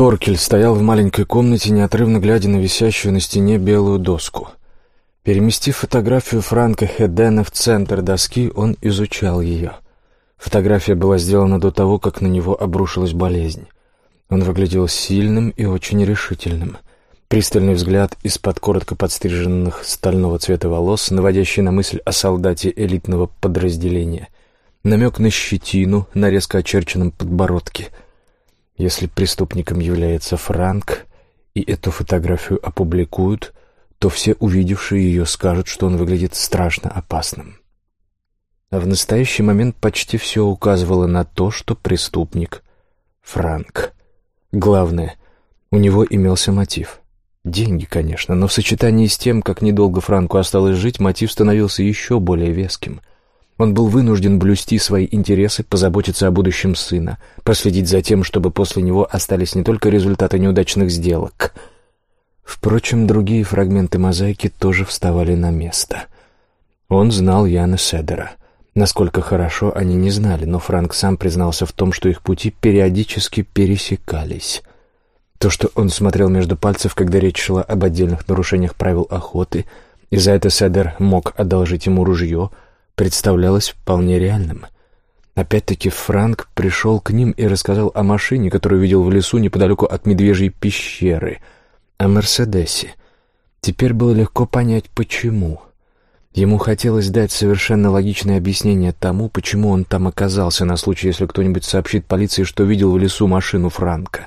Торкель стоял в маленькой комнате, неотрывно глядя на висящую на стене белую доску. Переместив фотографию Франка Хедена в центр доски, он изучал ее. Фотография была сделана до того, как на него обрушилась болезнь. Он выглядел сильным и очень решительным. Пристальный взгляд из-под коротко подстриженных стального цвета волос, наводящий на мысль о солдате элитного подразделения. Намек на щетину на резко очерченном подбородке — если преступником является Франк, и эту фотографию опубликуют, то все увидевшие ее скажут, что он выглядит страшно опасным. А в настоящий момент почти все указывало на то, что преступник — Франк. Главное, у него имелся мотив. Деньги, конечно, но в сочетании с тем, как недолго Франку осталось жить, мотив становился еще более веским. Он был вынужден блюсти свои интересы, позаботиться о будущем сына, проследить за тем, чтобы после него остались не только результаты неудачных сделок. Впрочем, другие фрагменты мозаики тоже вставали на место. Он знал Яна Седера. Насколько хорошо, они не знали, но Франк сам признался в том, что их пути периодически пересекались. То, что он смотрел между пальцев, когда речь шла об отдельных нарушениях правил охоты, и за это Седер мог одолжить ему ружье — представлялось вполне реальным. Опять-таки Франк пришел к ним и рассказал о машине, которую видел в лесу неподалеку от Медвежьей пещеры, о Мерседесе. Теперь было легко понять, почему. Ему хотелось дать совершенно логичное объяснение тому, почему он там оказался, на случай, если кто-нибудь сообщит полиции, что видел в лесу машину Франка.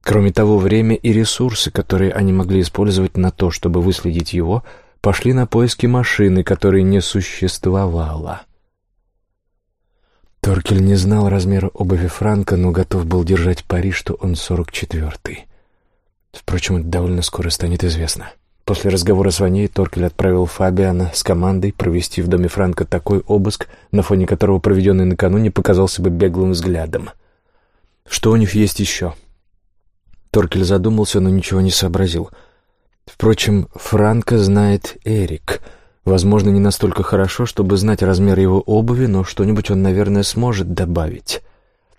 Кроме того, время и ресурсы, которые они могли использовать на то, чтобы выследить его — пошли на поиски машины, которой не существовало. Торкель не знал размера обуви Франка, но готов был держать пари, что он сорок четвертый. Впрочем, это довольно скоро станет известно. После разговора с Ваней Торкель отправил Фабиана с командой провести в доме Франка такой обыск, на фоне которого проведенный накануне показался бы беглым взглядом. Что у них есть еще? Торкель задумался, но ничего не сообразил — Впрочем, Франка знает Эрик. Возможно, не настолько хорошо, чтобы знать размер его обуви, но что-нибудь он, наверное, сможет добавить.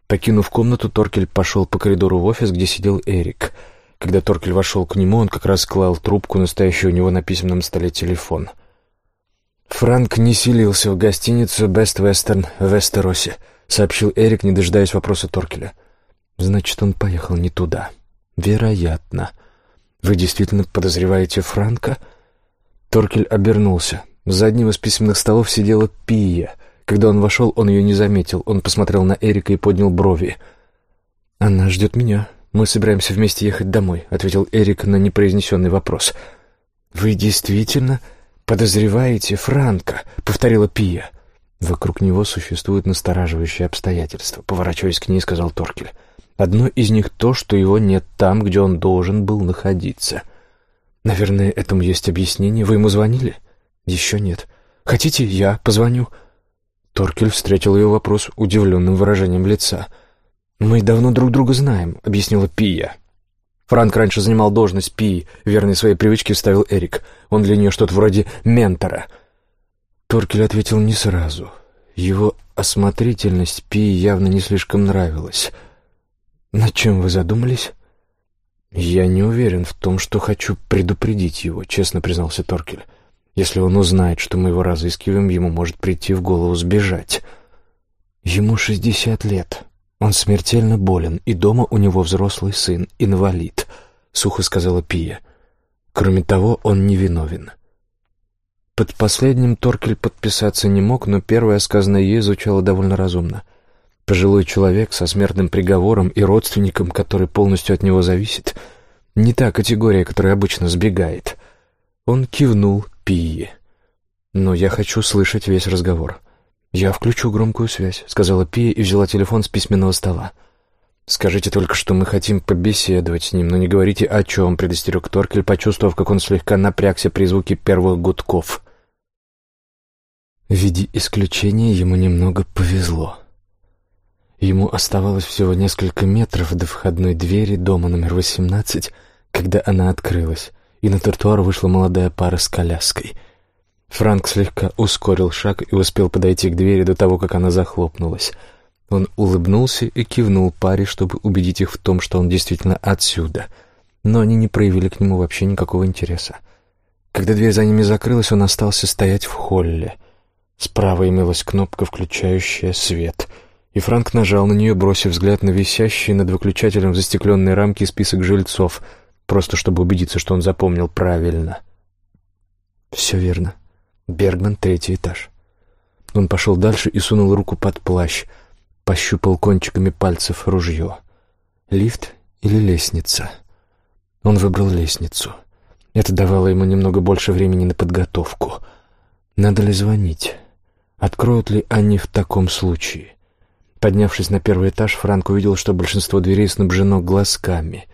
Покинув комнату, Торкель пошел по коридору в офис, где сидел Эрик. Когда Торкель вошел к нему, он как раз клал трубку, настоящий у него на письменном столе телефон. «Франк не селился в гостиницу «Бест Вестерн» в Вестеросе», — сообщил Эрик, не дожидаясь вопроса Торкеля. «Значит, он поехал не туда». «Вероятно». «Вы действительно подозреваете Франка?» Торкель обернулся. За одним из письменных столов сидела Пия. Когда он вошел, он ее не заметил. Он посмотрел на Эрика и поднял брови. «Она ждет меня. Мы собираемся вместе ехать домой», — ответил Эрик на непроизнесенный вопрос. «Вы действительно подозреваете Франка?» — повторила Пия. «Вокруг него существуют настораживающие обстоятельства», — поворачиваясь к ней, сказал Торкель. Одно из них то, что его нет там, где он должен был находиться. Наверное, этому есть объяснение. Вы ему звонили? Еще нет. Хотите, я позвоню? Торкель встретил ее вопрос удивленным выражением лица. «Мы давно друг друга знаем», — объяснила Пия. Франк раньше занимал должность Пии, верной своей привычке вставил Эрик. Он для нее что-то вроде ментора. Торкель ответил не сразу. Его осмотрительность Пии явно не слишком нравилась. «Над чем вы задумались?» «Я не уверен в том, что хочу предупредить его», — честно признался Торкель. «Если он узнает, что мы его разыскиваем, ему может прийти в голову сбежать». «Ему шестьдесят лет. Он смертельно болен, и дома у него взрослый сын, инвалид», — сухо сказала Пия. «Кроме того, он невиновен». Под последним Торкель подписаться не мог, но первое сказанное ей звучало довольно разумно — Пожилой человек со смертным приговором и родственником, который полностью от него зависит, не та категория, которая обычно сбегает. Он кивнул Пии. «Но я хочу слышать весь разговор». «Я включу громкую связь», — сказала Пия и взяла телефон с письменного стола. «Скажите только, что мы хотим побеседовать с ним, но не говорите о чем», — предостерег Торкель, почувствовав, как он слегка напрягся при звуке первых гудков. В виде исключения ему немного повезло. Ему оставалось всего несколько метров до входной двери дома номер 18, когда она открылась, и на тротуар вышла молодая пара с коляской. Франк слегка ускорил шаг и успел подойти к двери до того, как она захлопнулась. Он улыбнулся и кивнул паре, чтобы убедить их в том, что он действительно отсюда. Но они не проявили к нему вообще никакого интереса. Когда дверь за ними закрылась, он остался стоять в холле. Справа имелась кнопка, включающая свет, и Франк нажал на нее, бросив взгляд на висящий над выключателем в застекленной рамке список жильцов, просто чтобы убедиться, что он запомнил правильно. Все верно. Бергман, третий этаж. Он пошел дальше и сунул руку под плащ — пощупал кончиками пальцев ружье. Лифт или лестница? Он выбрал лестницу. Это давало ему немного больше времени на подготовку. Надо ли звонить? Откроют ли они в таком случае? Поднявшись на первый этаж, Франк увидел, что большинство дверей снабжено глазками.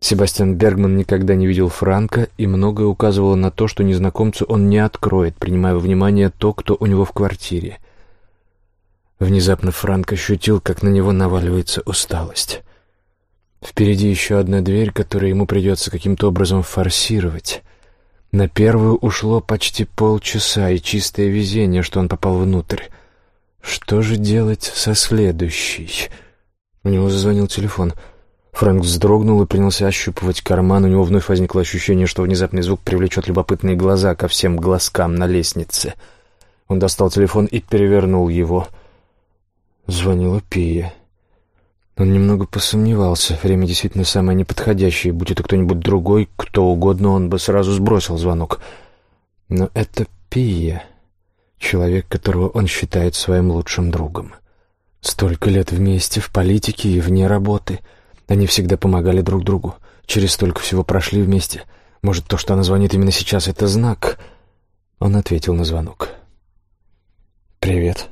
Себастьян Бергман никогда не видел Франка, и многое указывало на то, что незнакомцу он не откроет, принимая во внимание то, кто у него в квартире. Внезапно Франк ощутил, как на него наваливается усталость. Впереди еще одна дверь, которую ему придется каким-то образом форсировать. На первую ушло почти полчаса, и чистое везение, что он попал внутрь. Что же делать со следующей? У него зазвонил телефон. Франк вздрогнул и принялся ощупывать карман. У него вновь возникло ощущение, что внезапный звук привлечет любопытные глаза ко всем глазкам на лестнице. Он достал телефон и перевернул его — Звонила Пия. Он немного посомневался. Время действительно самое неподходящее. Будь это кто-нибудь другой, кто угодно, он бы сразу сбросил звонок. Но это Пия. Человек, которого он считает своим лучшим другом. Столько лет вместе, в политике и вне работы. Они всегда помогали друг другу. Через столько всего прошли вместе. Может, то, что она звонит именно сейчас, это знак? Он ответил на звонок. «Привет».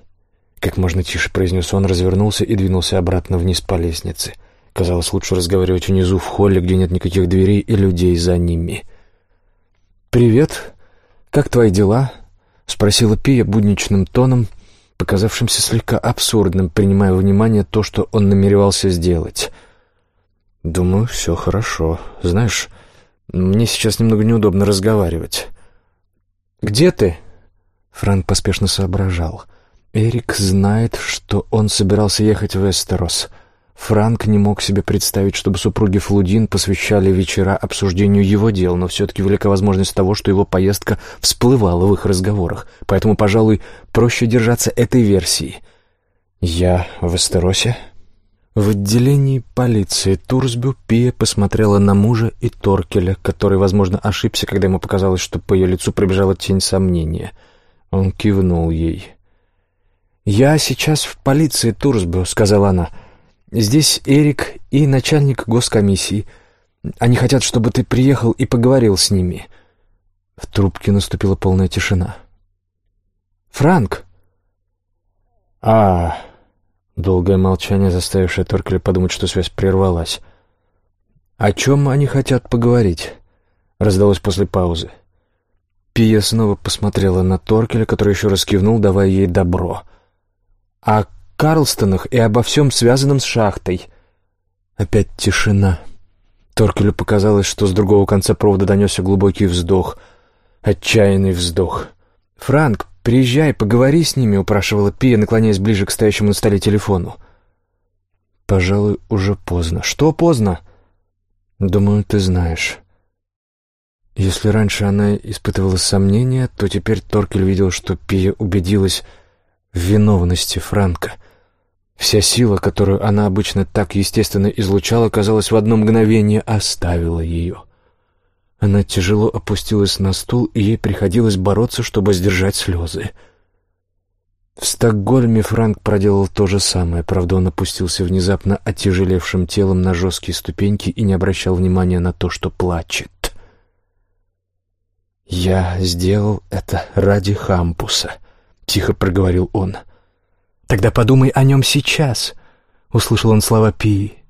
Как можно тише произнес он, развернулся и двинулся обратно вниз по лестнице. Казалось, лучше разговаривать внизу в холле, где нет никаких дверей и людей за ними. «Привет. Как твои дела?» — спросила Пия будничным тоном, показавшимся слегка абсурдным, принимая во внимание то, что он намеревался сделать. «Думаю, все хорошо. Знаешь, мне сейчас немного неудобно разговаривать». «Где ты?» Франк поспешно соображал. Эрик знает, что он собирался ехать в Эстерос. Франк не мог себе представить, чтобы супруги Флудин посвящали вечера обсуждению его дел, но все-таки велика возможность того, что его поездка всплывала в их разговорах. Поэтому, пожалуй, проще держаться этой версии. «Я в Эстеросе?» В отделении полиции Турсбю Пия посмотрела на мужа и Торкеля, который, возможно, ошибся, когда ему показалось, что по ее лицу пробежала тень сомнения. Он кивнул ей. «Я сейчас в полиции Турсбю», — сказала она. «Здесь Эрик и начальник госкомиссии. Они хотят, чтобы ты приехал и поговорил с ними». В трубке наступила полная тишина. «Франк!» «А...» Долгое молчание, заставившее Торкеля подумать, что связь прервалась. «О чем они хотят поговорить?» Раздалось после паузы. Пия снова посмотрела на Торкеля, который еще раз кивнул, давая ей добро — о Карлстонах и обо всем связанном с шахтой. Опять тишина. Торкелю показалось, что с другого конца провода донесся глубокий вздох. Отчаянный вздох. «Франк, приезжай, поговори с ними», — упрашивала Пия, наклоняясь ближе к стоящему на столе телефону. «Пожалуй, уже поздно». «Что поздно?» «Думаю, ты знаешь». Если раньше она испытывала сомнения, то теперь Торкель видел, что Пия убедилась в виновности Франка. Вся сила, которую она обычно так естественно излучала, казалось, в одно мгновение оставила ее. Она тяжело опустилась на стул, и ей приходилось бороться, чтобы сдержать слезы. В Стокгольме Франк проделал то же самое, правда, он опустился внезапно отяжелевшим телом на жесткие ступеньки и не обращал внимания на то, что плачет. «Я сделал это ради Хампуса», — тихо проговорил он. «Тогда подумай о нем сейчас», — услышал он слова Пии.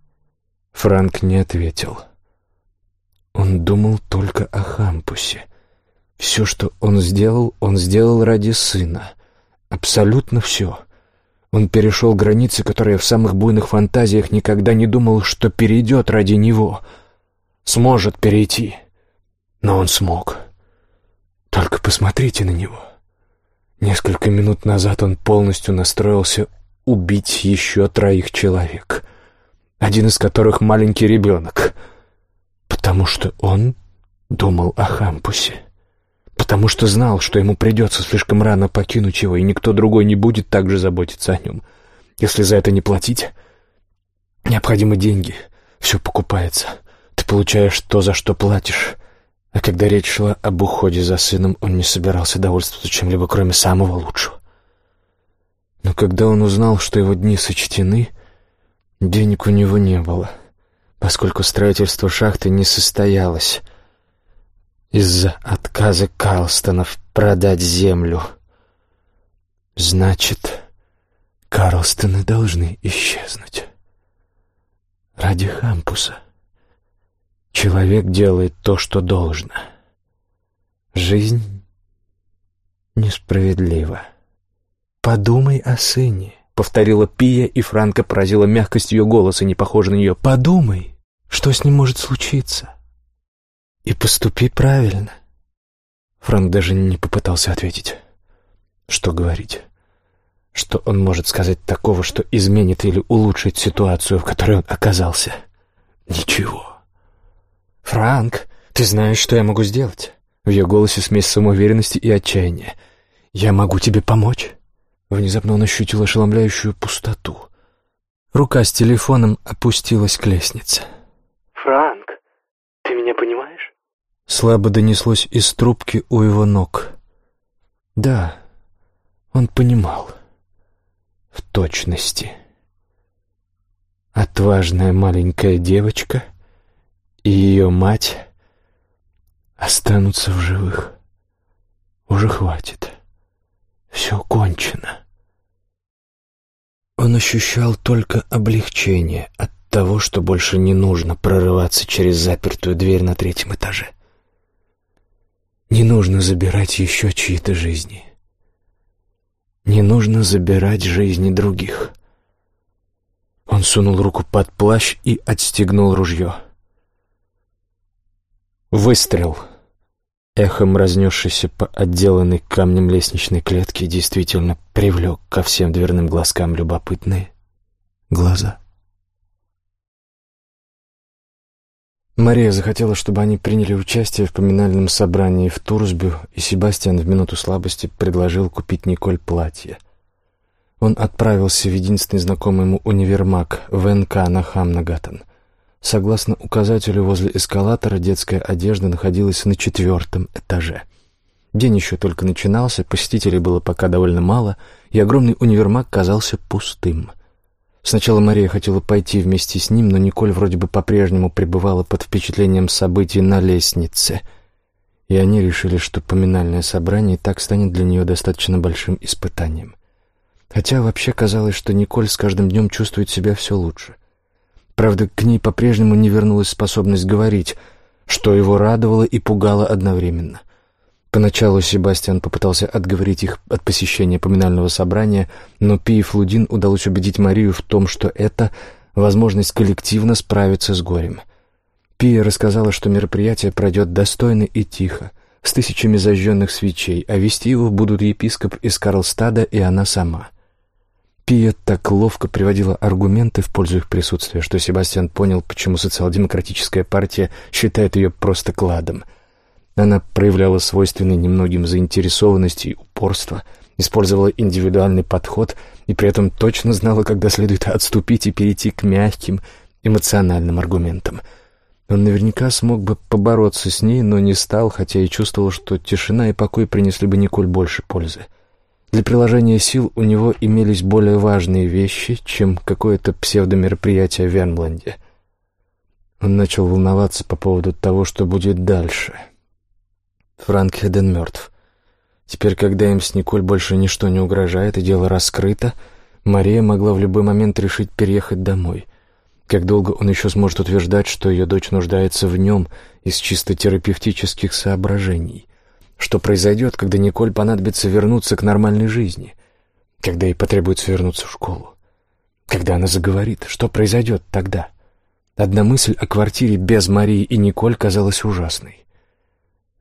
Франк не ответил. Он думал только о Хампусе. Все, что он сделал, он сделал ради сына. Абсолютно все. Он перешел границы, которые в самых буйных фантазиях никогда не думал, что перейдет ради него. Сможет перейти. Но он смог. Только посмотрите на него. Несколько минут назад он полностью настроился убить еще троих человек, один из которых маленький ребенок, потому что он думал о Хампусе, потому что знал, что ему придется слишком рано покинуть его, и никто другой не будет так же заботиться о нем. Если за это не платить, необходимы деньги, все покупается, ты получаешь то, за что платишь». А когда речь шла об уходе за сыном, он не собирался довольствоваться чем-либо, кроме самого лучшего. Но когда он узнал, что его дни сочтены, денег у него не было, поскольку строительство шахты не состоялось из-за отказа Карлстонов продать землю. Значит, Карлстоны должны исчезнуть. Ради Хампуса. Человек делает то, что должно. Жизнь несправедлива. «Подумай о сыне», — повторила Пия, и Франко поразила мягкость ее голоса, не похожа на нее. «Подумай, что с ним может случиться. И поступи правильно». Франк даже не попытался ответить. Что говорить? Что он может сказать такого, что изменит или улучшит ситуацию, в которой он оказался? Ничего. «Франк, ты знаешь, что я могу сделать?» В ее голосе смесь самоуверенности и отчаяния. «Я могу тебе помочь?» Внезапно он ощутил ошеломляющую пустоту. Рука с телефоном опустилась к лестнице. «Франк, ты меня понимаешь?» Слабо донеслось из трубки у его ног. Да, он понимал. В точности. Отважная маленькая девочка — и ее мать останутся в живых. Уже хватит. Все кончено. Он ощущал только облегчение от того, что больше не нужно прорываться через запертую дверь на третьем этаже. Не нужно забирать еще чьи-то жизни. Не нужно забирать жизни других. Он сунул руку под плащ и отстегнул ружье. Выстрел. Эхом разнесшийся по отделанной камнем лестничной клетке действительно привлек ко всем дверным глазкам любопытные глаза. Мария захотела, чтобы они приняли участие в поминальном собрании в Турсбю, и Себастьян в минуту слабости предложил купить Николь платье. Он отправился в единственный знакомый ему универмаг в на Хамнагатан — Согласно указателю возле эскалатора, детская одежда находилась на четвертом этаже. День еще только начинался, посетителей было пока довольно мало, и огромный универмаг казался пустым. Сначала Мария хотела пойти вместе с ним, но Николь вроде бы по-прежнему пребывала под впечатлением событий на лестнице, и они решили, что поминальное собрание так станет для нее достаточно большим испытанием. Хотя вообще казалось, что Николь с каждым днем чувствует себя все лучше. Правда, к ней по-прежнему не вернулась способность говорить, что его радовало и пугало одновременно. Поначалу Себастьян попытался отговорить их от посещения поминального собрания, но Пи и Флудин удалось убедить Марию в том, что это возможность коллективно справиться с горем. Пия рассказала, что мероприятие пройдет достойно и тихо, с тысячами зажженных свечей, а вести его будут епископ из Карлстада и она сама. Пия так ловко приводила аргументы в пользу их присутствия, что Себастьян понял, почему социал-демократическая партия считает ее просто кладом. Она проявляла свойственные немногим заинтересованность и упорство, использовала индивидуальный подход и при этом точно знала, когда следует отступить и перейти к мягким, эмоциональным аргументам. Он наверняка смог бы побороться с ней, но не стал, хотя и чувствовал, что тишина и покой принесли бы Николь больше пользы. Для приложения сил у него имелись более важные вещи, чем какое-то псевдомероприятие в Вермланде. Он начал волноваться по поводу того, что будет дальше. Франк Хеден мертв. Теперь, когда им с Николь больше ничто не угрожает и дело раскрыто, Мария могла в любой момент решить переехать домой. Как долго он еще сможет утверждать, что ее дочь нуждается в нем из чисто терапевтических соображений? Что произойдет, когда Николь понадобится вернуться к нормальной жизни? Когда ей потребуется вернуться в школу? Когда она заговорит, что произойдет тогда? Одна мысль о квартире без Марии и Николь казалась ужасной.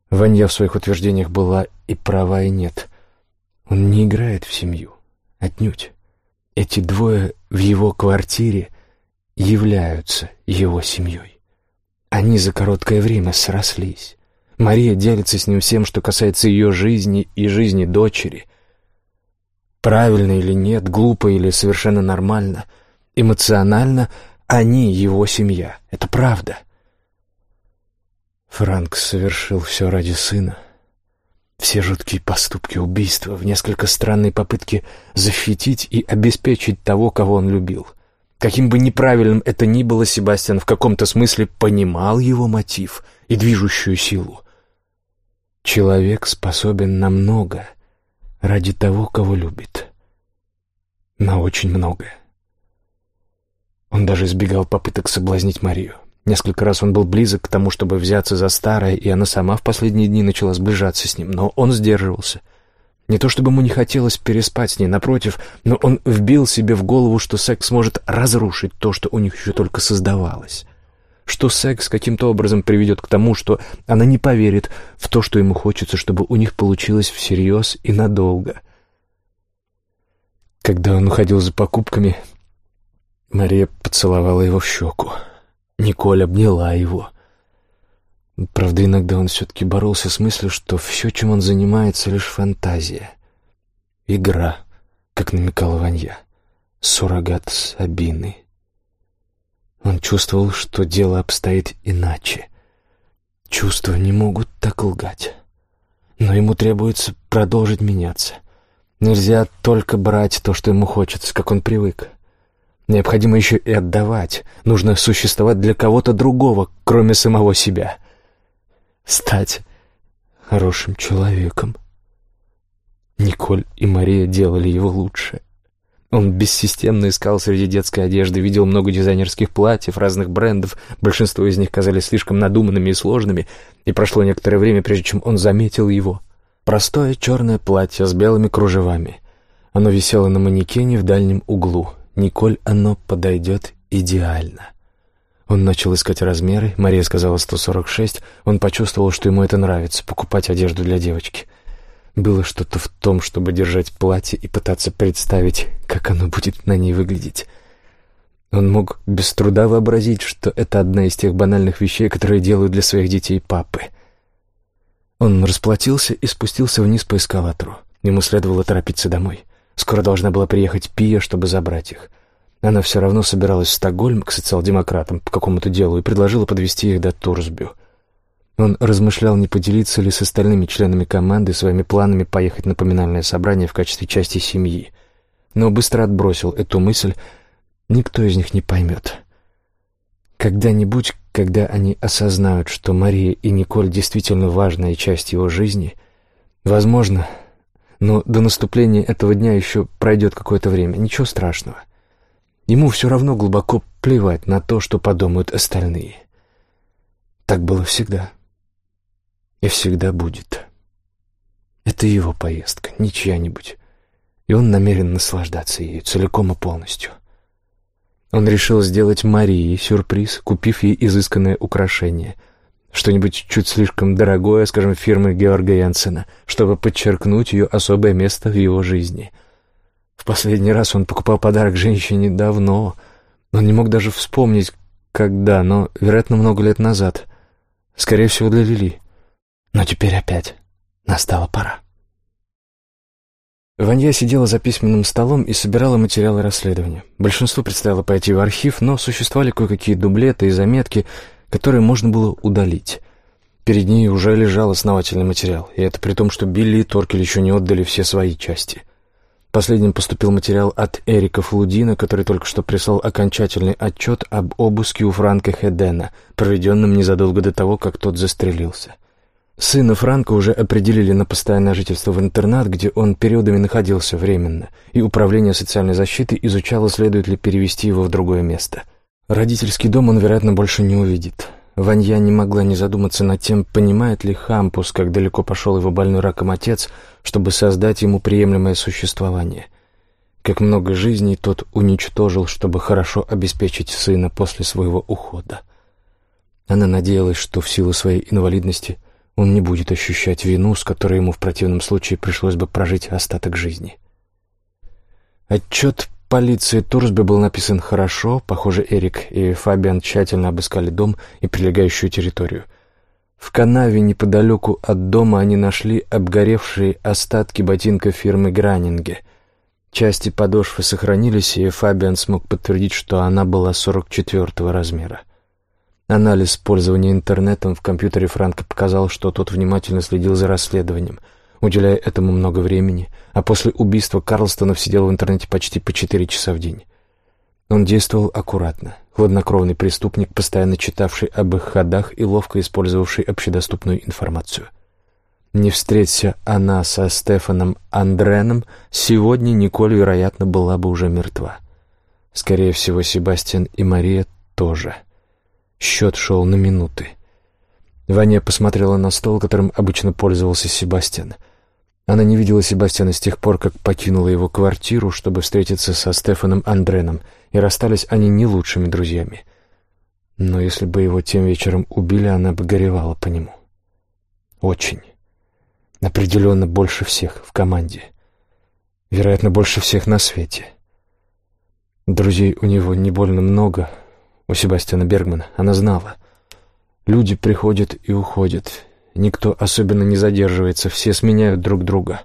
Ванья в своих утверждениях была и права, и нет. Он не играет в семью. Отнюдь. Эти двое в его квартире являются его семьей. Они за короткое время срослись. Мария делится с ним всем, что касается ее жизни и жизни дочери. Правильно или нет, глупо или совершенно нормально, эмоционально они его семья. Это правда. Франк совершил все ради сына. Все жуткие поступки, убийства, в несколько странные попытки защитить и обеспечить того, кого он любил. Каким бы неправильным это ни было, Себастьян в каком-то смысле понимал его мотив и движущую силу. Человек способен на многое ради того, кого любит. На очень многое. Он даже избегал попыток соблазнить Марию. Несколько раз он был близок к тому, чтобы взяться за старое, и она сама в последние дни начала сближаться с ним, но он сдерживался. Не то чтобы ему не хотелось переспать с ней, напротив, но он вбил себе в голову, что секс может разрушить то, что у них еще только создавалось. Что секс каким-то образом приведет к тому, что она не поверит в то, что ему хочется, чтобы у них получилось всерьез и надолго. Когда он уходил за покупками, Мария поцеловала его в щеку. Николь обняла его. Правда, иногда он все-таки боролся с мыслью, что все, чем он занимается, лишь фантазия. Игра, как намекала Ванья. Суррогат Сабины. Он чувствовал, что дело обстоит иначе. Чувства не могут так лгать. Но ему требуется продолжить меняться. Нельзя только брать то, что ему хочется, как он привык. Необходимо еще и отдавать. Нужно существовать для кого-то другого, кроме самого себя. Стать хорошим человеком. Николь и Мария делали его лучше. Он бессистемно искал среди детской одежды, видел много дизайнерских платьев разных брендов, большинство из них казались слишком надуманными и сложными, и прошло некоторое время, прежде чем он заметил его. Простое черное платье с белыми кружевами. Оно висело на манекене в дальнем углу, Николь оно подойдет идеально. Он начал искать размеры, Мария сказала 146, он почувствовал, что ему это нравится, покупать одежду для девочки. Было что-то в том, чтобы держать платье и пытаться представить, как оно будет на ней выглядеть. Он мог без труда вообразить, что это одна из тех банальных вещей, которые делают для своих детей папы. Он расплатился и спустился вниз по эскалатору. Ему следовало торопиться домой. Скоро должна была приехать Пия, чтобы забрать их. Она все равно собиралась в Стокгольм к социал-демократам по какому-то делу и предложила подвести их до Турсбю. Он размышлял, не поделиться ли с остальными членами команды своими планами поехать на поминальное собрание в качестве части семьи. Но быстро отбросил эту мысль. Никто из них не поймет. Когда-нибудь, когда они осознают, что Мария и Николь действительно важная часть его жизни, возможно, но до наступления этого дня еще пройдет какое-то время. Ничего страшного. Ему все равно глубоко плевать на то, что подумают остальные. Так было всегда. И всегда будет. Это его поездка, не чья-нибудь. И он намерен наслаждаться ею целиком и полностью. Он решил сделать Марии сюрприз, купив ей изысканное украшение — что-нибудь чуть слишком дорогое, скажем, фирмы Георга Янсена, чтобы подчеркнуть ее особое место в его жизни. В последний раз он покупал подарок женщине давно. Он не мог даже вспомнить, когда, но, вероятно, много лет назад. Скорее всего, для Лили. Но теперь опять настала пора. Ванья сидела за письменным столом и собирала материалы расследования. Большинству предстояло пойти в архив, но существовали кое-какие дублеты и заметки, которые можно было удалить. Перед ней уже лежал основательный материал, и это при том, что Билли и Торкель еще не отдали все свои части. Последним поступил материал от Эрика Флудина, который только что прислал окончательный отчет об обыске у Франка Хедена, проведенном незадолго до того, как тот застрелился. Сына Франка уже определили на постоянное жительство в интернат, где он периодами находился временно, и Управление социальной защиты изучало, следует ли перевести его в другое место — Родительский дом он, вероятно, больше не увидит. Ванья не могла не задуматься над тем, понимает ли Хампус, как далеко пошел его больной раком отец, чтобы создать ему приемлемое существование. Как много жизней тот уничтожил, чтобы хорошо обеспечить сына после своего ухода. Она надеялась, что в силу своей инвалидности он не будет ощущать вину, с которой ему в противном случае пришлось бы прожить остаток жизни. Отчет полиции Турсби был написан хорошо. Похоже, Эрик и Фабиан тщательно обыскали дом и прилегающую территорию. В канаве неподалеку от дома они нашли обгоревшие остатки ботинка фирмы Гранинге. Части подошвы сохранились, и Фабиан смог подтвердить, что она была 44-го размера. Анализ пользования интернетом в компьютере Франка показал, что тот внимательно следил за расследованием, уделяя этому много времени, а после убийства Карлстонов сидел в интернете почти по четыре часа в день. Он действовал аккуратно, хладнокровный преступник, постоянно читавший об их ходах и ловко использовавший общедоступную информацию. Не встреться она со Стефаном Андреном, сегодня Николь, вероятно, была бы уже мертва. Скорее всего, Себастьян и Мария тоже — Счет шел на минуты. Ваня посмотрела на стол, которым обычно пользовался Себастьян. Она не видела Себастьяна с тех пор, как покинула его квартиру, чтобы встретиться со Стефаном Андреном, и расстались они не лучшими друзьями. Но если бы его тем вечером убили, она бы горевала по нему. Очень. Определенно больше всех в команде. Вероятно, больше всех на свете. Друзей у него не больно много — у Себастьяна Бергмана. Она знала. Люди приходят и уходят. Никто особенно не задерживается, все сменяют друг друга.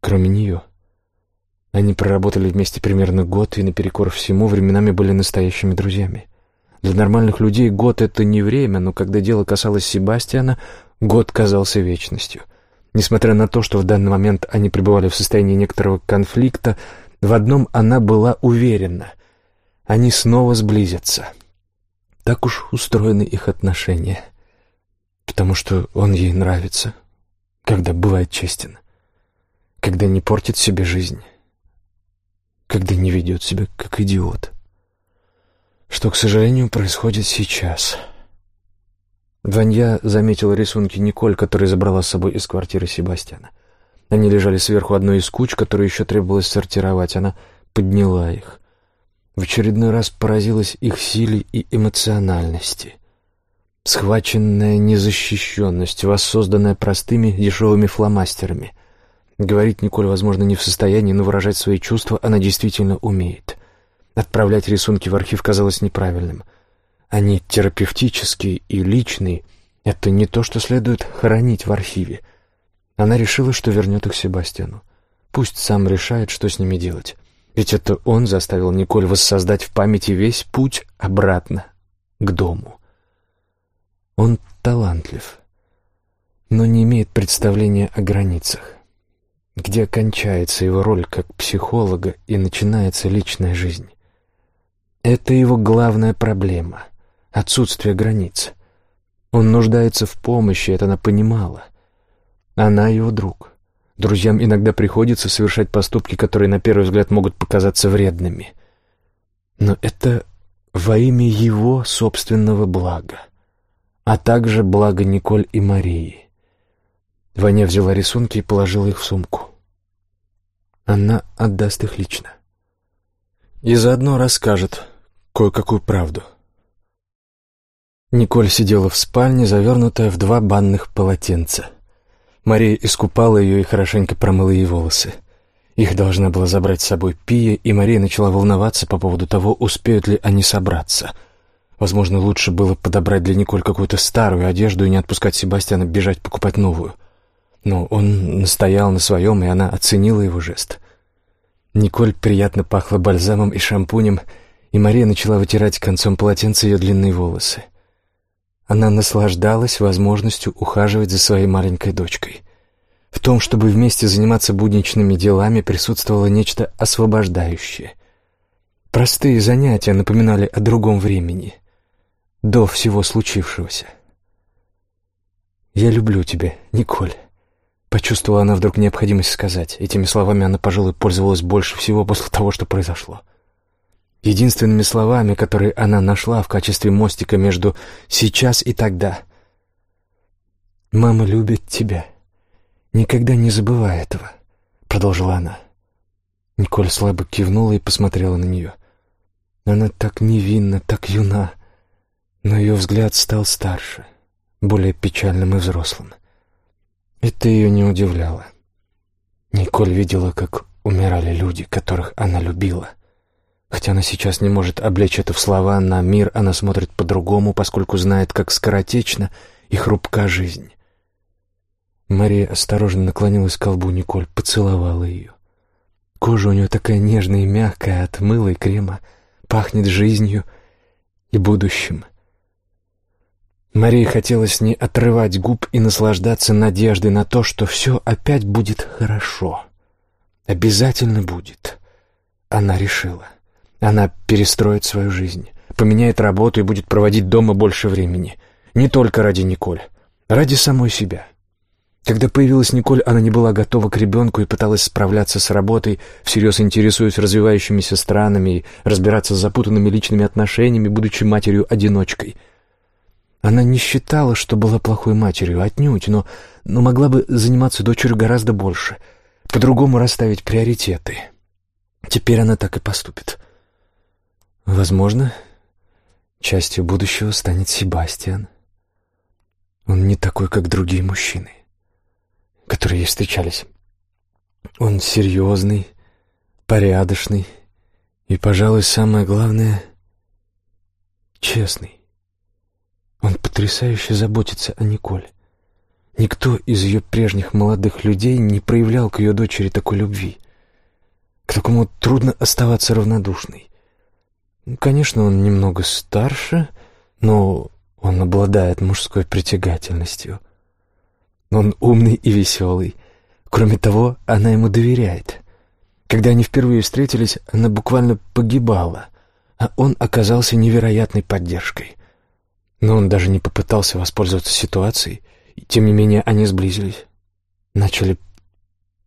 Кроме нее. Они проработали вместе примерно год и наперекор всему временами были настоящими друзьями. Для нормальных людей год — это не время, но когда дело касалось Себастьяна, год казался вечностью. Несмотря на то, что в данный момент они пребывали в состоянии некоторого конфликта, в одном она была уверена они снова сблизятся. Так уж устроены их отношения. Потому что он ей нравится, когда бывает честен, когда не портит себе жизнь, когда не ведет себя как идиот. Что, к сожалению, происходит сейчас. Ванья заметила рисунки Николь, которые забрала с собой из квартиры Себастьяна. Они лежали сверху одной из куч, которую еще требовалось сортировать. Она подняла их в очередной раз поразилась их силе и эмоциональности. Схваченная незащищенность, воссозданная простыми дешевыми фломастерами. Говорить Николь, возможно, не в состоянии, но выражать свои чувства она действительно умеет. Отправлять рисунки в архив казалось неправильным. Они терапевтические и личные. Это не то, что следует хранить в архиве. Она решила, что вернет их Себастьяну. Пусть сам решает, что с ними делать. Ведь это он заставил Николь воссоздать в памяти весь путь обратно к дому. Он талантлив, но не имеет представления о границах, где кончается его роль как психолога и начинается личная жизнь. Это его главная проблема — отсутствие границ. Он нуждается в помощи, это она понимала. Она его друг. Друзьям иногда приходится совершать поступки, которые на первый взгляд могут показаться вредными. Но это во имя его собственного блага, а также блага Николь и Марии. Ваня взяла рисунки и положила их в сумку. Она отдаст их лично. И заодно расскажет кое-какую правду. Николь сидела в спальне, завернутая в два банных полотенца — Мария искупала ее и хорошенько промыла ей волосы. Их должна была забрать с собой Пия, и Мария начала волноваться по поводу того, успеют ли они собраться. Возможно, лучше было подобрать для Николь какую-то старую одежду и не отпускать Себастьяна бежать покупать новую. Но он настоял на своем, и она оценила его жест. Николь приятно пахла бальзамом и шампунем, и Мария начала вытирать концом полотенца ее длинные волосы. Она наслаждалась возможностью ухаживать за своей маленькой дочкой. В том, чтобы вместе заниматься будничными делами, присутствовало нечто освобождающее. Простые занятия напоминали о другом времени, до всего случившегося. «Я люблю тебя, Николь», — почувствовала она вдруг необходимость сказать. Этими словами она, пожалуй, пользовалась больше всего после того, что произошло. Единственными словами, которые она нашла в качестве мостика между «сейчас» и «тогда». «Мама любит тебя. Никогда не забывай этого», — продолжила она. Николь слабо кивнула и посмотрела на нее. Она так невинна, так юна, но ее взгляд стал старше, более печальным и взрослым. Это ее не удивляло. Николь видела, как умирали люди, которых она любила — Хотя она сейчас не может облечь это в слова, на мир она смотрит по-другому, поскольку знает, как скоротечна и хрупка жизнь. Мария осторожно наклонилась к колбу Николь, поцеловала ее. Кожа у нее такая нежная и мягкая от мыла и крема, пахнет жизнью и будущим. Марии хотелось не отрывать губ и наслаждаться надеждой на то, что все опять будет хорошо. Обязательно будет. Она решила. Она перестроит свою жизнь, поменяет работу и будет проводить дома больше времени. Не только ради Николь, ради самой себя. Когда появилась Николь, она не была готова к ребенку и пыталась справляться с работой, всерьез интересуясь развивающимися странами и разбираться с запутанными личными отношениями, будучи матерью-одиночкой — она не считала, что была плохой матерью, отнюдь, но, но могла бы заниматься дочерью гораздо больше, по-другому расставить приоритеты. Теперь она так и поступит. Возможно, частью будущего станет Себастьян. Он не такой, как другие мужчины, которые ей встречались. Он серьезный, порядочный и, пожалуй, самое главное, честный. Он потрясающе заботится о Николь. Никто из ее прежних молодых людей не проявлял к ее дочери такой любви. К такому трудно оставаться равнодушной. Конечно, он немного старше, но он обладает мужской притягательностью. Он умный и веселый. Кроме того, она ему доверяет. Когда они впервые встретились, она буквально погибала, а он оказался невероятной поддержкой. Но он даже не попытался воспользоваться ситуацией, и тем не менее они сблизились. Начали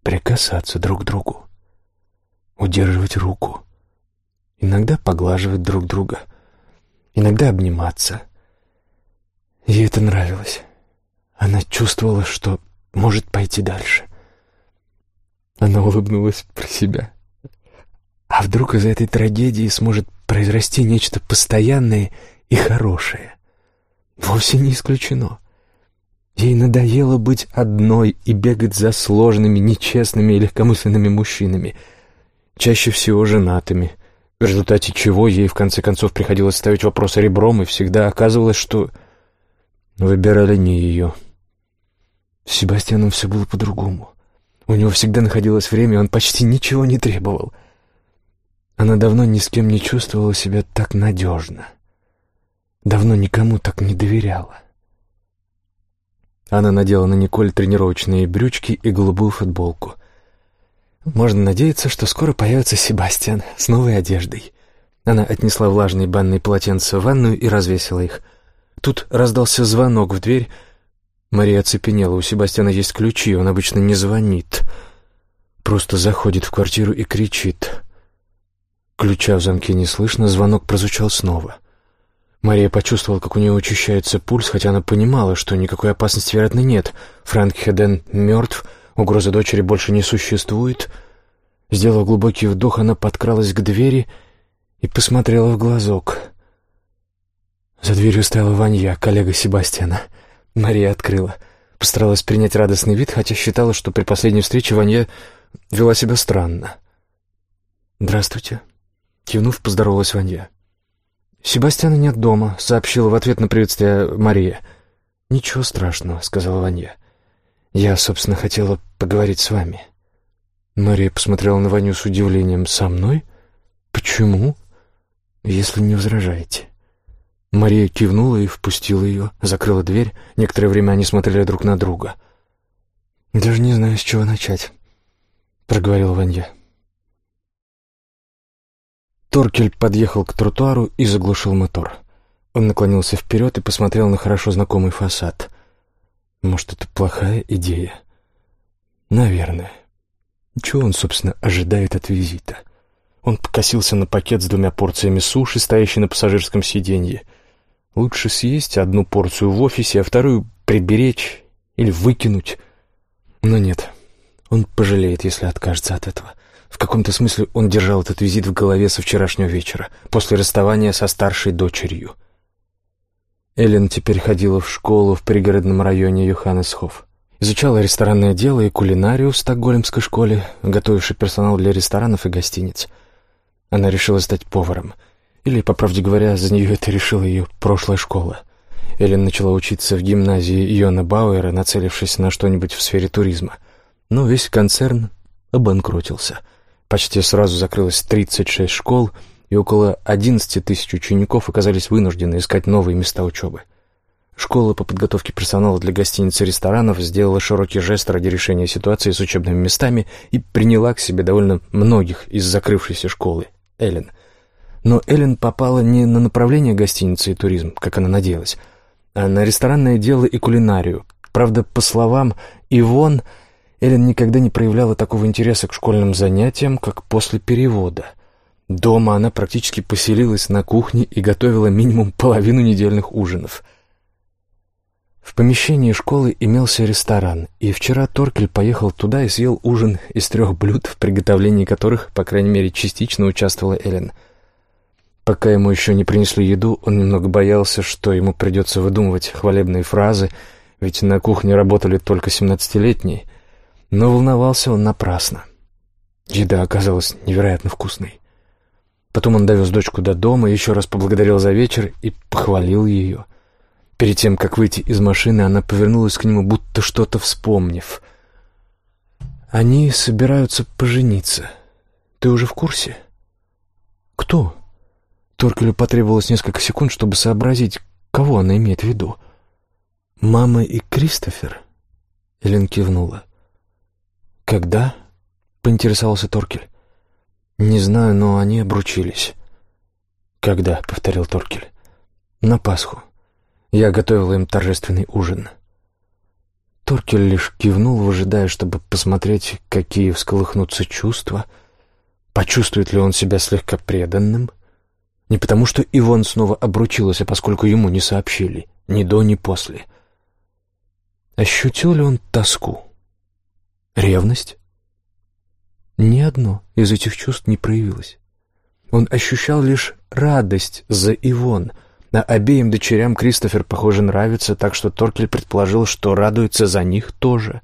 прикасаться друг к другу, удерживать руку, иногда поглаживать друг друга, иногда обниматься. Ей это нравилось. Она чувствовала, что может пойти дальше. Она улыбнулась про себя. А вдруг из этой трагедии сможет произрасти нечто постоянное и хорошее? Вовсе не исключено. Ей надоело быть одной и бегать за сложными, нечестными и легкомысленными мужчинами, чаще всего женатыми, в результате чего ей в конце концов приходилось ставить вопросы ребром, и всегда оказывалось, что выбирали не ее. С Себастьяном все было по-другому. У него всегда находилось время, он почти ничего не требовал. Она давно ни с кем не чувствовала себя так надежно. — Давно никому так не доверяла. Она надела на Николь тренировочные брючки и голубую футболку. Можно надеяться, что скоро появится Себастьян с новой одеждой. Она отнесла влажные банные полотенца в ванную и развесила их. Тут раздался звонок в дверь. Мария оцепенела. У Себастьяна есть ключи, он обычно не звонит. Просто заходит в квартиру и кричит. Ключа в замке не слышно, звонок прозвучал снова. Мария почувствовала, как у нее учащается пульс, хотя она понимала, что никакой опасности, вероятно, нет. Фрэнк Хеден мертв, угрозы дочери больше не существует. Сделав глубокий вдох, она подкралась к двери и посмотрела в глазок. За дверью стояла Ванья, коллега Себастьяна. Мария открыла. Постаралась принять радостный вид, хотя считала, что при последней встрече Ванья вела себя странно. «Здравствуйте», — кивнув, поздоровалась Ванья. «Себастьяна нет дома», — сообщила в ответ на приветствие Мария. «Ничего страшного», — сказала Ваня. «Я, собственно, хотела поговорить с вами». Мария посмотрела на Ваню с удивлением. «Со мной? Почему?» «Если не возражаете». Мария кивнула и впустила ее, закрыла дверь. Некоторое время они смотрели друг на друга. «Даже не знаю, с чего начать», — проговорила Ваня. Торкель подъехал к тротуару и заглушил мотор. Он наклонился вперед и посмотрел на хорошо знакомый фасад. Может, это плохая идея? Наверное. Чего он, собственно, ожидает от визита? Он покосился на пакет с двумя порциями суши, стоящий на пассажирском сиденье. Лучше съесть одну порцию в офисе, а вторую приберечь или выкинуть. Но нет, он пожалеет, если откажется от этого. В каком-то смысле он держал этот визит в голове со вчерашнего вечера, после расставания со старшей дочерью. Эллен теперь ходила в школу в пригородном районе Йоханнесхоф. Изучала ресторанное дело и кулинарию в стокгольмской школе, готовивший персонал для ресторанов и гостиниц. Она решила стать поваром. Или, по правде говоря, за нее это решила ее прошлая школа. Эллен начала учиться в гимназии Йона Бауэра, нацелившись на что-нибудь в сфере туризма. Но весь концерн обанкротился. Почти сразу закрылось 36 школ, и около 11 тысяч учеников оказались вынуждены искать новые места учебы. Школа по подготовке персонала для гостиниц и ресторанов сделала широкий жест ради решения ситуации с учебными местами и приняла к себе довольно многих из закрывшейся школы, Эллен. Но Эллен попала не на направление гостиницы и туризм, как она надеялась, а на ресторанное дело и кулинарию. Правда, по словам Ивон, Эллен никогда не проявляла такого интереса к школьным занятиям, как после перевода. Дома она практически поселилась на кухне и готовила минимум половину недельных ужинов — в помещении школы имелся ресторан, и вчера Торкель поехал туда и съел ужин из трех блюд, в приготовлении которых, по крайней мере, частично участвовала Эллен. Пока ему еще не принесли еду, он немного боялся, что ему придется выдумывать хвалебные фразы, ведь на кухне работали только семнадцатилетние. Но волновался он напрасно. Еда оказалась невероятно вкусной. Потом он довез дочку до дома, еще раз поблагодарил за вечер и похвалил ее — Перед тем, как выйти из машины, она повернулась к нему, будто что-то вспомнив. «Они собираются пожениться. Ты уже в курсе?» «Кто?» Торкелю потребовалось несколько секунд, чтобы сообразить, кого она имеет в виду. «Мама и Кристофер?» Элен кивнула. «Когда?» — поинтересовался Торкель. «Не знаю, но они обручились». «Когда?» — повторил Торкель. «На Пасху». Я готовила им торжественный ужин. Торкель лишь кивнул, ожидая, чтобы посмотреть, какие всколыхнутся чувства. Почувствует ли он себя слегка преданным? Не потому, что Ивон снова обручилась, а поскольку ему не сообщили, ни до, ни после. Ощутил ли он тоску? Ревность? Ни одно из этих чувств не проявилось. Он ощущал лишь радость за Ивон — а обеим дочерям Кристофер, похоже, нравится, так что Торкель предположил, что радуется за них тоже.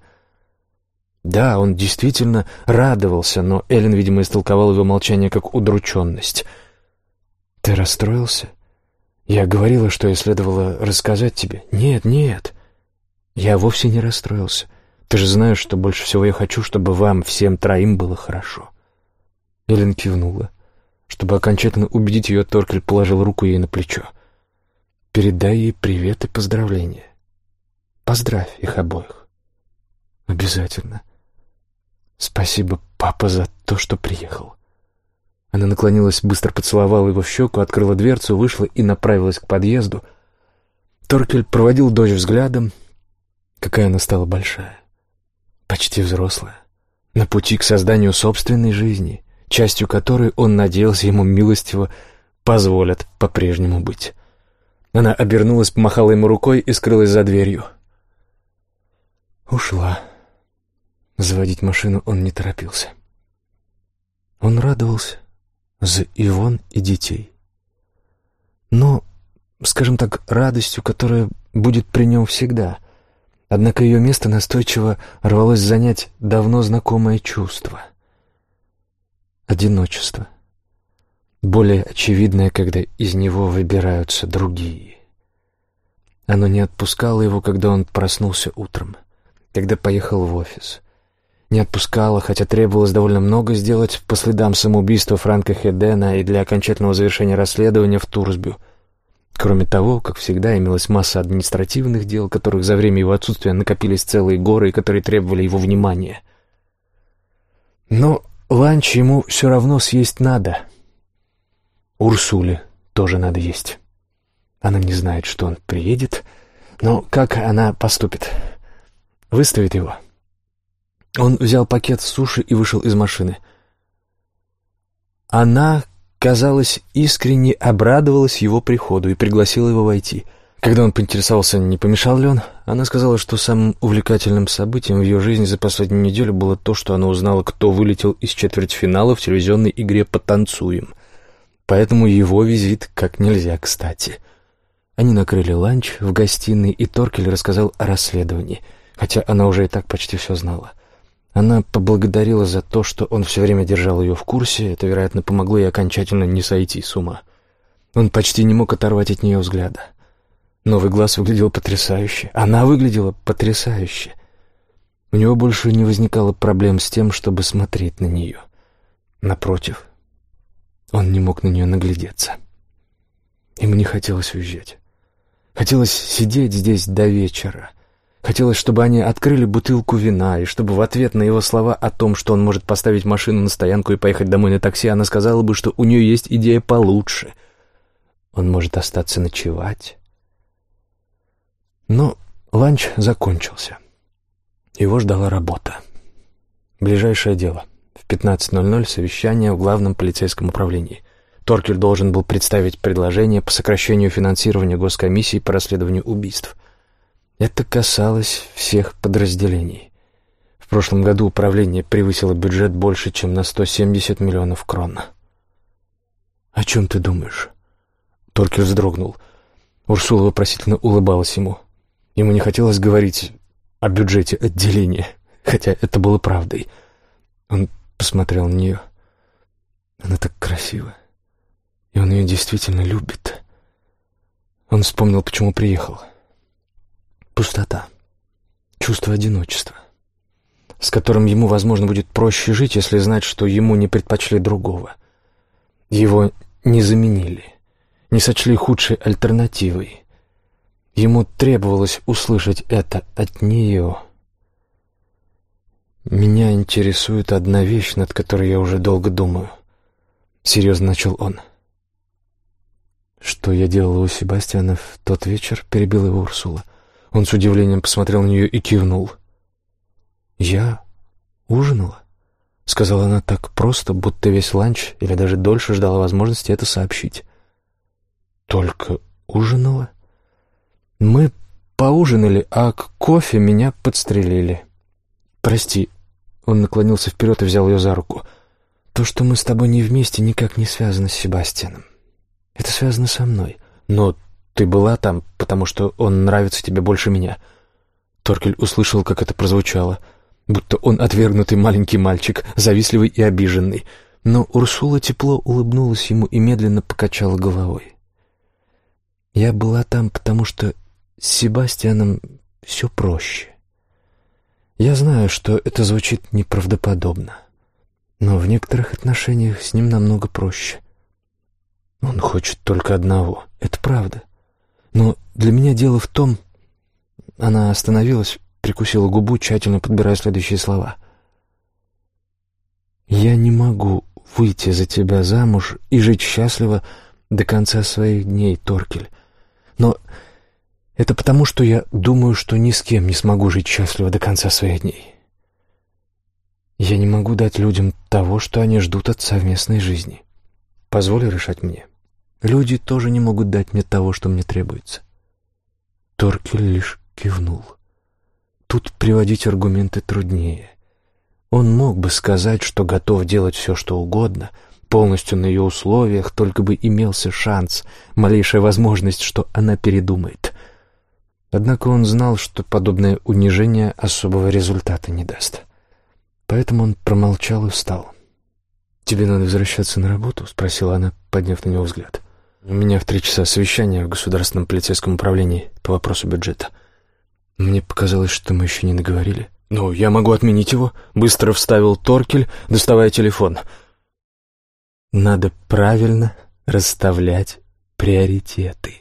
Да, он действительно радовался, но Эллен, видимо, истолковал его молчание как удрученность. «Ты расстроился? Я говорила, что я следовало рассказать тебе. Нет, нет, я вовсе не расстроился. Ты же знаешь, что больше всего я хочу, чтобы вам всем троим было хорошо». Эллен кивнула. Чтобы окончательно убедить ее, Торкель положил руку ей на плечо. Передай ей привет и поздравления. Поздравь их обоих. Обязательно. Спасибо, папа, за то, что приехал. Она наклонилась, быстро поцеловала его в щеку, открыла дверцу, вышла и направилась к подъезду. Торкель проводил дочь взглядом. Какая она стала большая. Почти взрослая. На пути к созданию собственной жизни, частью которой он надеялся ему милостиво позволят по-прежнему быть. Она обернулась, помахала ему рукой и скрылась за дверью. Ушла. Заводить машину он не торопился. Он радовался за Ивон и детей. Но, скажем так, радостью, которая будет при нем всегда. Однако ее место настойчиво рвалось занять давно знакомое чувство — одиночество — более очевидное, когда из него выбираются другие. Оно не отпускало его, когда он проснулся утром, когда поехал в офис. Не отпускало, хотя требовалось довольно много сделать по следам самоубийства Франка Хедена и для окончательного завершения расследования в Турсбю. Кроме того, как всегда, имелась масса административных дел, которых за время его отсутствия накопились целые горы которые требовали его внимания. Но ланч ему все равно съесть надо — Урсуле тоже надо есть. Она не знает, что он приедет, но как она поступит? Выставит его. Он взял пакет с суши и вышел из машины. Она, казалось, искренне обрадовалась его приходу и пригласила его войти. Когда он поинтересовался, не помешал ли он, она сказала, что самым увлекательным событием в ее жизни за последнюю неделю было то, что она узнала, кто вылетел из четвертьфинала в телевизионной игре «Потанцуем» поэтому его визит как нельзя кстати. Они накрыли ланч в гостиной, и Торкель рассказал о расследовании, хотя она уже и так почти все знала. Она поблагодарила за то, что он все время держал ее в курсе. Это, вероятно, помогло ей окончательно не сойти с ума. Он почти не мог оторвать от нее взгляда. Новый глаз выглядел потрясающе. Она выглядела потрясающе. У него больше не возникало проблем с тем, чтобы смотреть на нее. Напротив, он не мог на нее наглядеться. Ему не хотелось уезжать. Хотелось сидеть здесь до вечера. Хотелось, чтобы они открыли бутылку вина, и чтобы в ответ на его слова о том, что он может поставить машину на стоянку и поехать домой на такси, она сказала бы, что у нее есть идея получше. Он может остаться ночевать. Но ланч закончился. Его ждала работа. Ближайшее дело. В 15.00 совещание в главном полицейском управлении. Торкель должен был представить предложение по сокращению финансирования госкомиссии по расследованию убийств. Это касалось всех подразделений. В прошлом году управление превысило бюджет больше, чем на 170 миллионов крон. «О чем ты думаешь?» Торкель вздрогнул. Урсула вопросительно улыбалась ему. Ему не хотелось говорить о бюджете отделения, хотя это было правдой. Он посмотрел на нее. Она так красива. И он ее действительно любит. Он вспомнил, почему приехал. Пустота. Чувство одиночества. С которым ему, возможно, будет проще жить, если знать, что ему не предпочли другого. Его не заменили. Не сочли худшей альтернативой. Ему требовалось услышать это от нее. «Меня интересует одна вещь, над которой я уже долго думаю», — серьезно начал он. «Что я делала у Себастьяна в тот вечер?» — перебила его Урсула. Он с удивлением посмотрел на нее и кивнул. «Я ужинала?» — сказала она так просто, будто весь ланч или даже дольше ждала возможности это сообщить. «Только ужинала?» «Мы поужинали, а к кофе меня подстрелили». «Прости». Он наклонился вперед и взял ее за руку. «То, что мы с тобой не вместе, никак не связано с Себастьяном. Это связано со мной. Но ты была там, потому что он нравится тебе больше меня». Торкель услышал, как это прозвучало, будто он отвергнутый маленький мальчик, завистливый и обиженный. Но Урсула тепло улыбнулась ему и медленно покачала головой. «Я была там, потому что с Себастьяном все проще. Я знаю, что это звучит неправдоподобно, но в некоторых отношениях с ним намного проще. Он хочет только одного, это правда. Но для меня дело в том... Она остановилась, прикусила губу, тщательно подбирая следующие слова. «Я не могу выйти за тебя замуж и жить счастливо до конца своих дней, Торкель. Но это потому, что я думаю, что ни с кем не смогу жить счастливо до конца своих дней. Я не могу дать людям того, что они ждут от совместной жизни. Позволь решать мне. Люди тоже не могут дать мне того, что мне требуется. Торкель лишь кивнул. Тут приводить аргументы труднее. Он мог бы сказать, что готов делать все, что угодно, полностью на ее условиях, только бы имелся шанс, малейшая возможность, что она передумает. Однако он знал, что подобное унижение особого результата не даст. Поэтому он промолчал и встал. «Тебе надо возвращаться на работу?» — спросила она, подняв на него взгляд. У меня в три часа совещание в Государственном полицейском управлении по вопросу бюджета. Мне показалось, что мы еще не договорили. «Ну, я могу отменить его», — быстро вставил Торкель, доставая телефон. «Надо правильно расставлять приоритеты».